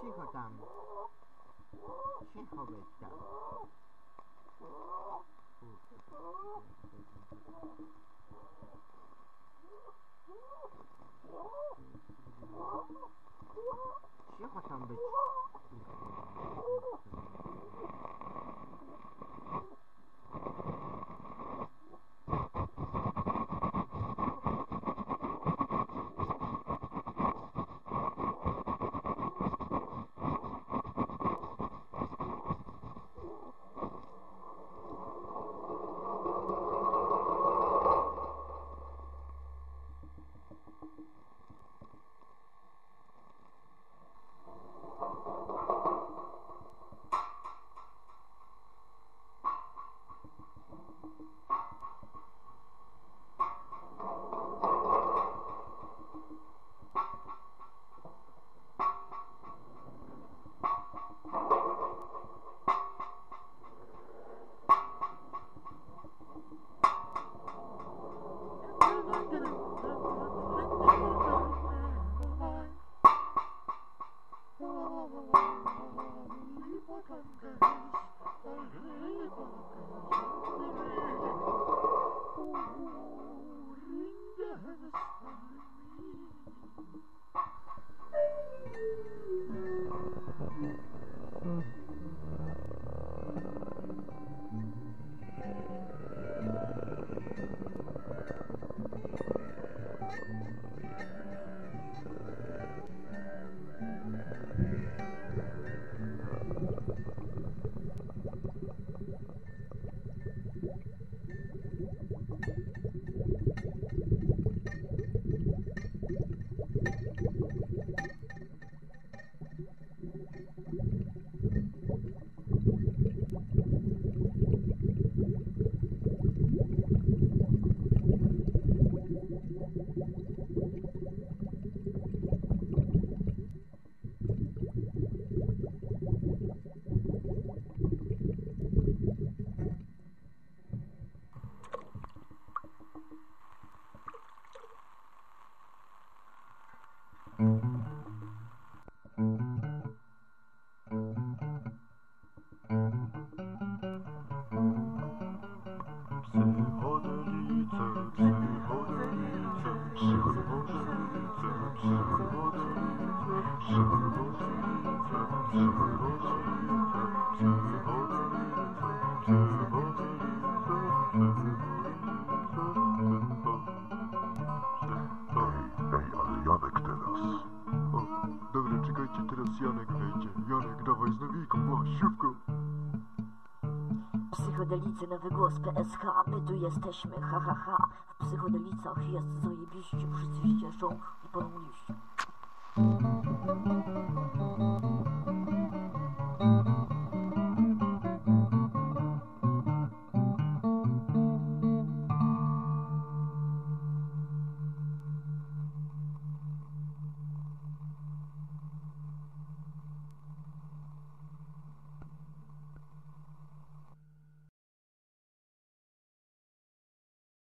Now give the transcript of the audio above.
Cicho tam. Cicho być tam. Cicho tam być. 我看着你，我日日看着。最后的旅程，最后的旅程，zaraz Janek wejdzie. Janek, dawaj z nawijką, była szybko. Psychodelicy nowy głos PSH, my tu jesteśmy, ha ha ha. W psychodelicach jest zajebiście, wszyscy się i palą liście.